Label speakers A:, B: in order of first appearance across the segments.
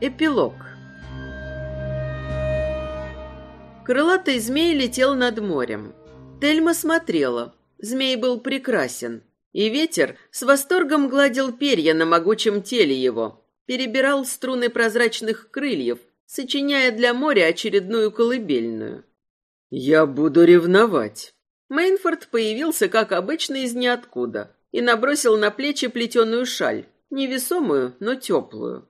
A: Эпилог Крылатый змей летел над морем. Тельма смотрела. Змей был прекрасен. И ветер с восторгом гладил перья на могучем теле его, перебирал струны прозрачных крыльев, сочиняя для моря очередную колыбельную.
B: «Я буду ревновать».
A: Мейнфорд появился, как обычно, из ниоткуда и набросил на плечи плетеную шаль, невесомую, но теплую.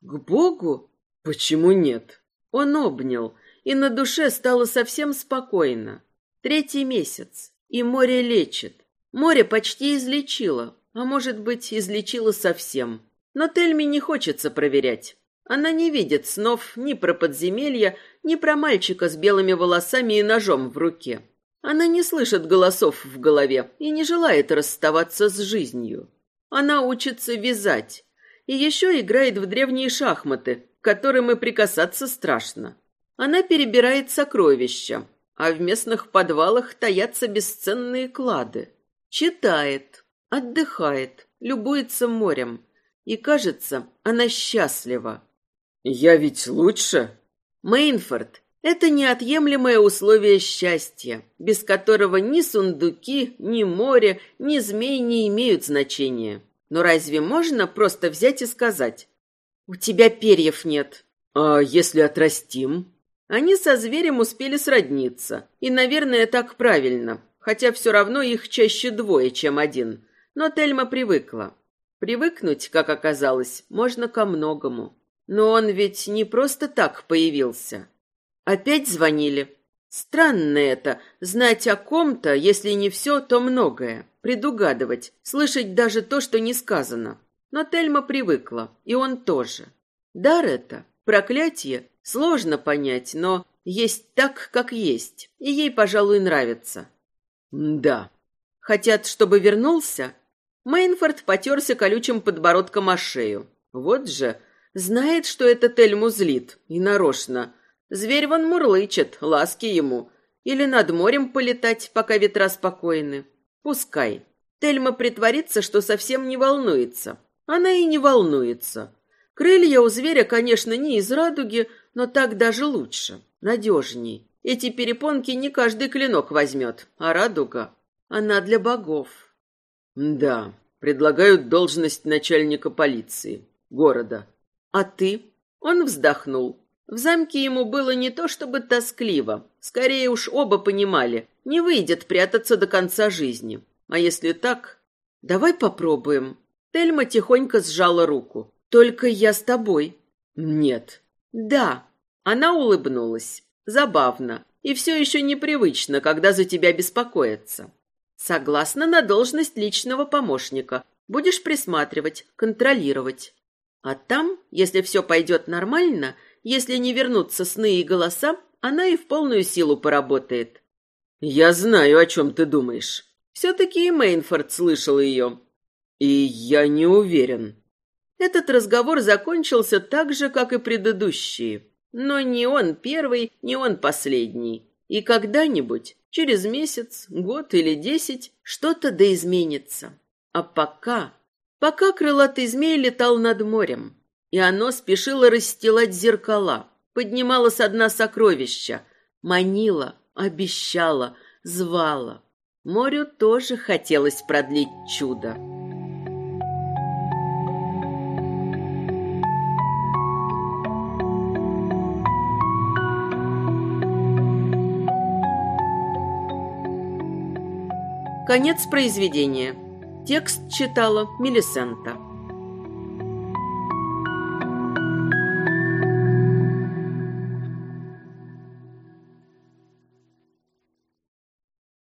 A: «К Богу? Почему нет?» Он обнял, и на душе стало совсем спокойно. Третий месяц, и море лечит. Море почти излечило, а может быть, излечило совсем. Но Тельме не хочется проверять. Она не видит снов ни про подземелья, ни про мальчика с белыми волосами и ножом в руке. Она не слышит голосов в голове и не желает расставаться с жизнью. Она учится вязать. И еще играет в древние шахматы, к которым и прикасаться страшно. Она перебирает сокровища, а в местных подвалах таятся бесценные клады. Читает, отдыхает, любуется морем. И, кажется, она счастлива.
B: «Я ведь лучше?»
A: Мейнфорд — это неотъемлемое условие счастья, без которого ни сундуки, ни море, ни змей не имеют значения. Но разве можно просто взять и сказать «У тебя перьев нет»?
B: «А если отрастим?»
A: Они со зверем успели сродниться, и, наверное, так правильно, хотя все равно их чаще двое, чем один. Но Тельма привыкла. Привыкнуть, как оказалось, можно ко многому. Но он ведь не просто так появился. Опять звонили. Странно это, знать о ком-то, если не все, то многое. Предугадывать, слышать даже то, что не сказано. Но Тельма привыкла, и он тоже. Дар это, проклятие, сложно понять, но есть так, как есть, и ей, пожалуй, нравится.
B: Да.
A: Хотят, чтобы вернулся? Мейнфорд потерся колючим подбородком о шею. Вот же, Знает, что это Тельму злит, и нарочно. Зверь вон мурлычет, ласки ему. Или над морем полетать, пока ветра спокойны. Пускай. Тельма притворится, что совсем не волнуется. Она и не волнуется. Крылья у зверя, конечно, не из радуги, но так даже лучше, надежней. Эти перепонки не каждый клинок возьмет, а радуга, она для богов.
B: Да, предлагают должность начальника полиции города.
A: А ты? Он вздохнул. В замке ему было не то чтобы тоскливо, скорее уж оба понимали, не выйдет прятаться до конца жизни. А если так, давай попробуем. Тельма тихонько сжала руку. Только я с тобой.
B: Нет.
A: Да. Она улыбнулась. Забавно. И все еще непривычно, когда за тебя беспокоятся. Согласна на должность личного помощника. Будешь присматривать, контролировать. А там, если все пойдет нормально, если не вернутся сны и голоса, она и в полную силу поработает.
B: Я знаю, о чем ты думаешь.
A: Все-таки и Мейнфорд слышал ее.
B: И я не уверен.
A: Этот разговор закончился так же, как и предыдущие. Но не он первый, не он последний. И когда-нибудь, через месяц, год или десять, что-то да изменится. А пока Пока крылатый змей летал над морем, и оно спешило расстилать зеркала, поднимало со дна сокровища, манило, обещало, звало. Морю тоже хотелось продлить чудо. Конец произведения. Текст читала Мелисента.